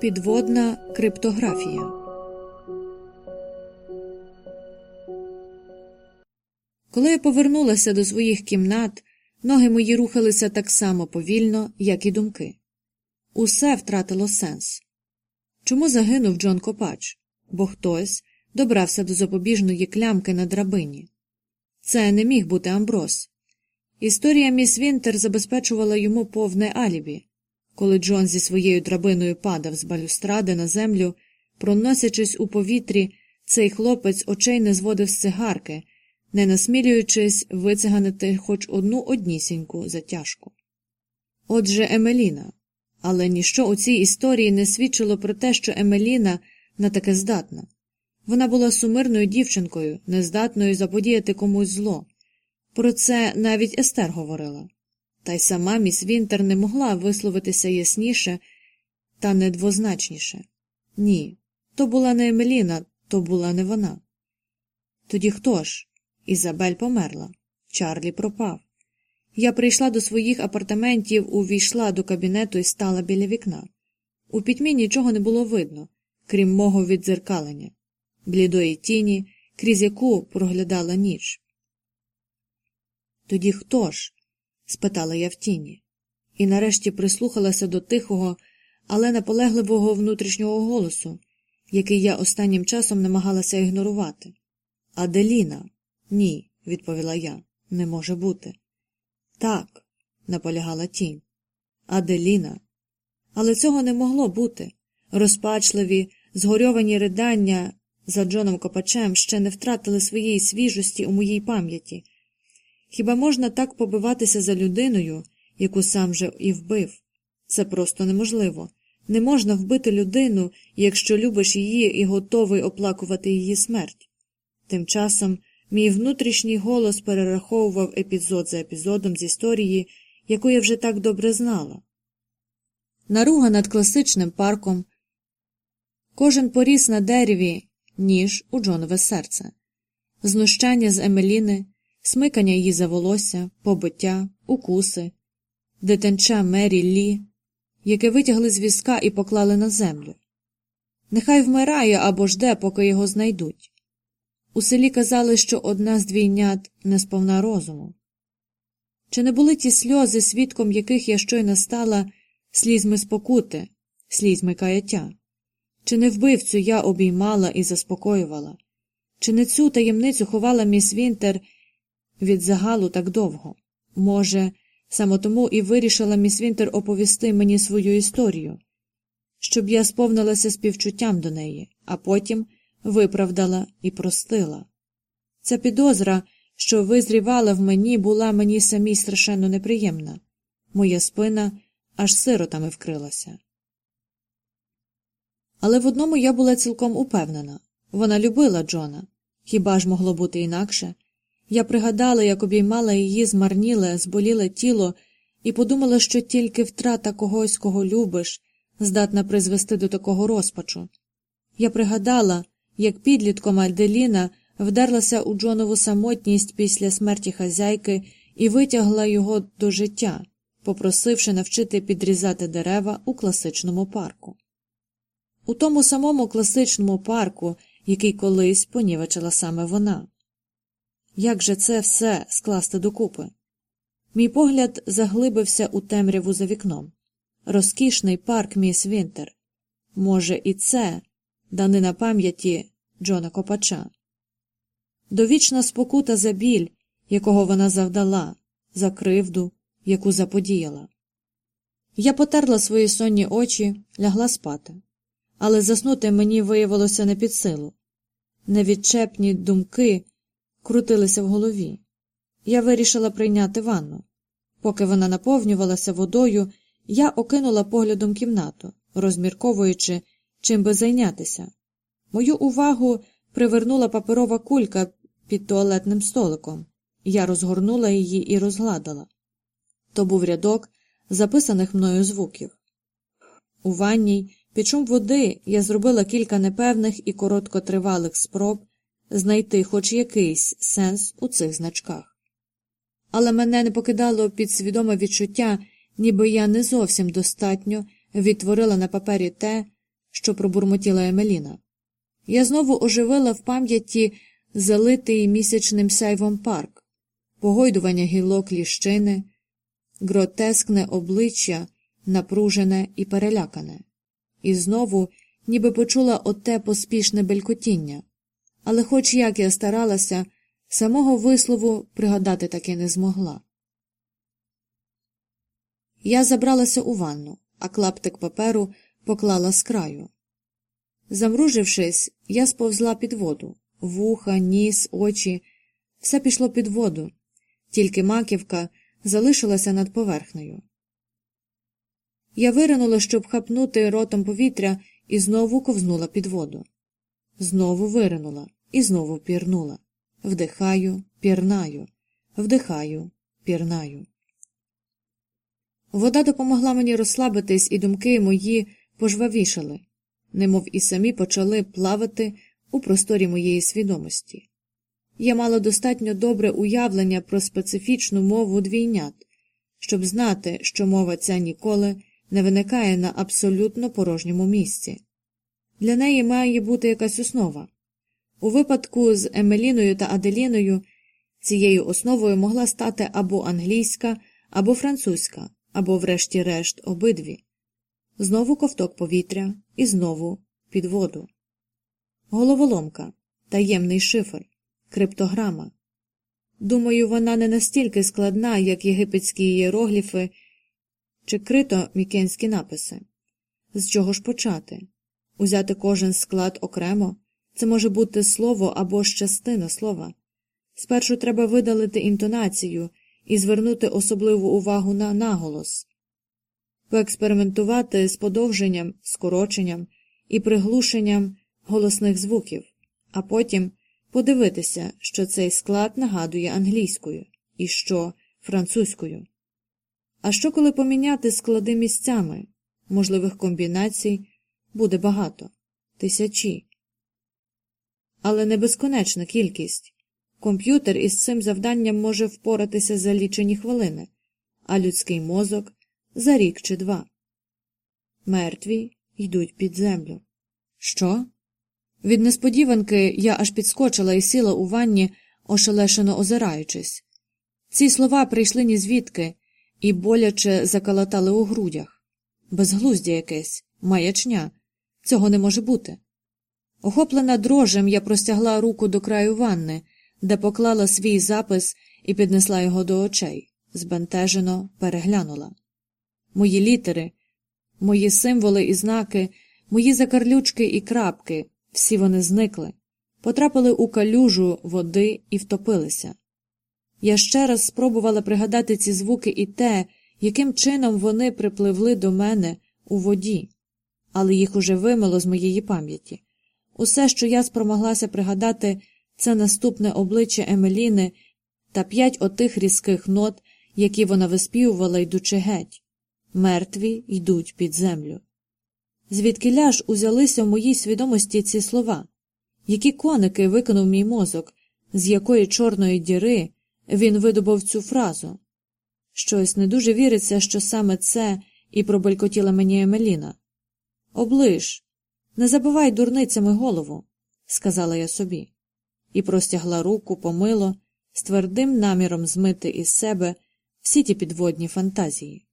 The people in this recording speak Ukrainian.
Підводна криптографія Коли я повернулася до своїх кімнат, ноги мої рухалися так само повільно, як і думки. Усе втратило сенс. Чому загинув Джон Копач? Бо хтось добрався до запобіжної клямки на драбині. Це не міг бути Амброс. Історія міс Вінтер забезпечувала йому повне алібі. Коли Джон зі своєю драбиною падав з балюстради на землю, проносячись у повітрі, цей хлопець очей не зводив з цигарки, не насмілюючись вициганити хоч одну однісіньку затяжку. Отже, Емеліна. Але ніщо у цій історії не свідчило про те, що Емеліна на таке здатна. Вона була сумирною дівчинкою, нездатною заподіяти комусь зло. Про це навіть Естер говорила. Та й сама міс Вінтер не могла висловитися ясніше та недвозначніше. Ні, то була не Емеліна, то була не вона. Тоді хто ж? Ізабель померла, Чарлі пропав. Я прийшла до своїх апартаментів, увійшла до кабінету і стала біля вікна. У пітьмі нічого не було видно, крім мого віддзеркалення, блідої тіні, крізь яку проглядала ніч. Тоді хто ж? спитала я в тіні, і нарешті прислухалася до тихого, але наполегливого внутрішнього голосу, який я останнім часом намагалася ігнорувати. Аделіна. Ні, відповіла я, не може бути. Так, наполягала тінь. Аделіна. Але цього не могло бути. Розпачливі, згорьовані ридання за Джоном Копачем ще не втратили своєї свіжості у моїй пам'яті. Хіба можна так побиватися за людиною, яку сам же і вбив? Це просто неможливо. Не можна вбити людину, якщо любиш її і готовий оплакувати її смерть. Тим часом мій внутрішній голос перераховував епізод за епізодом з історії, яку я вже так добре знала. Наруга над класичним парком. Кожен поріс на дереві, ніж у Джонове серце, знущання з Емеліни, смикання її за волосся, побиття, укуси, дитинча Мері Лі, яке витягли з візка і поклали на землю. Нехай вмирає або жде, поки його знайдуть. У селі казали, що одна з двійнят не сповна розуму. Чи не були ті сльози, свідком яких я щойно стала слізьми спокути, слізьми каяття? Чи не вбивцю я обіймала і заспокоювала? Чи не цю таємницю ховала міс Вінтер від загалу так довго? Може, саме тому і вирішила міс Вінтер оповісти мені свою історію, щоб я сповнилася співчуттям до неї, а потім виправдала і простила. Ця підозра, що визрівала в мені, була мені самій страшенно неприємна. Моя спина аж сиротами вкрилася. Але в одному я була цілком упевнена вона любила Джона. Хіба ж могло бути інакше? Я пригадала, як обіймала її змарніле, зболіле тіло, і подумала, що тільки втрата когось, кого любиш, здатна призвести до такого розпачу. Я пригадала, як підлітком Альделіна вдерлася у Джонову самотність після смерті хазяйки і витягла його до життя, попросивши навчити підрізати дерева у класичному парку. У тому самому класичному парку, який колись понівечила саме вона. Як же це все скласти докупи? Мій погляд заглибився у темряву за вікном. Розкішний парк міс Вінтер. Може, і це данина пам'яті Джона Копача. Довічна спокута за біль, якого вона завдала, за кривду, яку заподіяла. Я потерла свої сонні очі, лягла спати, але заснути мені виявилося не під силу. Невідчепні думки крутилися в голові. Я вирішила прийняти ванну. Поки вона наповнювалася водою, я окинула поглядом кімнату, розмірковуючи, чим би зайнятися. Мою увагу привернула паперова кулька під туалетним столиком. Я розгорнула її і розгладила. То був рядок записаних мною звуків. У ванній, під шум води, я зробила кілька непевних і короткотривалих спроб знайти хоч якийсь сенс у цих значках. Але мене не покидало підсвідоме відчуття, ніби я не зовсім достатньо відтворила на папері те, що пробурмотіла Емеліна. Я знову оживила в пам'яті залитий місячним сяйвом парк, погойдування гілок ліщини, гротескне обличчя, напружене і перелякане, і знову ніби почула оте поспішне белькотіння, але, хоч як я старалася, самого вислову пригадати таки не змогла. Я забралася у ванну, а клаптик паперу поклала з краю. Замружившись, я сповзла під воду вуха, ніс, очі, все пішло під воду, тільки маківка залишилася над поверхнею. Я виринула, щоб хапнути ротом повітря, і знову ковзнула під воду. Знову виринула і знову пірнула. Вдихаю, пірнаю, вдихаю, пірнаю. Вода допомогла мені розслабитись, і думки мої пожвавішали, немов і самі почали плавати у просторі моєї свідомості. Я мала достатньо добре уявлення про специфічну мову двійнят, щоб знати, що мова ця ніколи не виникає на абсолютно порожньому місці. Для неї має бути якась основа. У випадку з Емеліною та Аделіною цією основою могла стати або англійська, або французька, або, врешті-решт, обидві. Знову ковток повітря і знову під воду. Головоломка, таємний шифр, криптограма. Думаю, вона не настільки складна, як єгипетські ієрогліфи чи крито мікенські написи. З чого ж почати? Узяти кожен склад окремо це може бути слово або ж частина слова. Спершу треба видалити інтонацію і звернути особливу увагу на наголос, поекспериментувати з подовженням, скороченням і приглушенням голосних звуків, а потім подивитися, що цей склад нагадує англійською і що французькою. А що, коли поміняти склади місцями, можливих комбінацій буде багато, тисячі. Але не безконечна кількість. Комп'ютер із цим завданням може впоратися за лічені хвилини, а людський мозок за рік чи два. Мертві йдуть під землю. Що? Від несподіванки я аж підскочила і сіла у ванні, ошелешено озираючись. Ці слова прийшли ні звідки і боляче заколотали у грудях. Безглуздя якесь, маячня. Цього не може бути. Охоплена дрожем, я простягла руку до краю ванни, де поклала свій запис і піднесла його до очей, збентежено переглянула. Мої літери, мої символи і знаки, мої закарлючки і крапки, всі вони зникли, потрапили у калюжу води і втопилися. Я ще раз спробувала пригадати ці звуки і те, яким чином вони припливли до мене у воді, але їх уже вимило з моєї пам'яті. Усе, що я спромоглася пригадати, це наступне обличчя Емеліни та п'ять отих різких нот, які вона виспівувала, йдучи геть. Мертві йдуть під землю. Звідки ляж узялися в моїй свідомості ці слова? Які коники викинув мій мозок, з якої чорної діри він видобув цю фразу? Щось не дуже віриться, що саме це і пробелькотіла мені Емеліна. Оближ, не забивай дурницями голову, сказала я собі, і простягла руку помило з твердим наміром змити із себе всі ті підводні фантазії.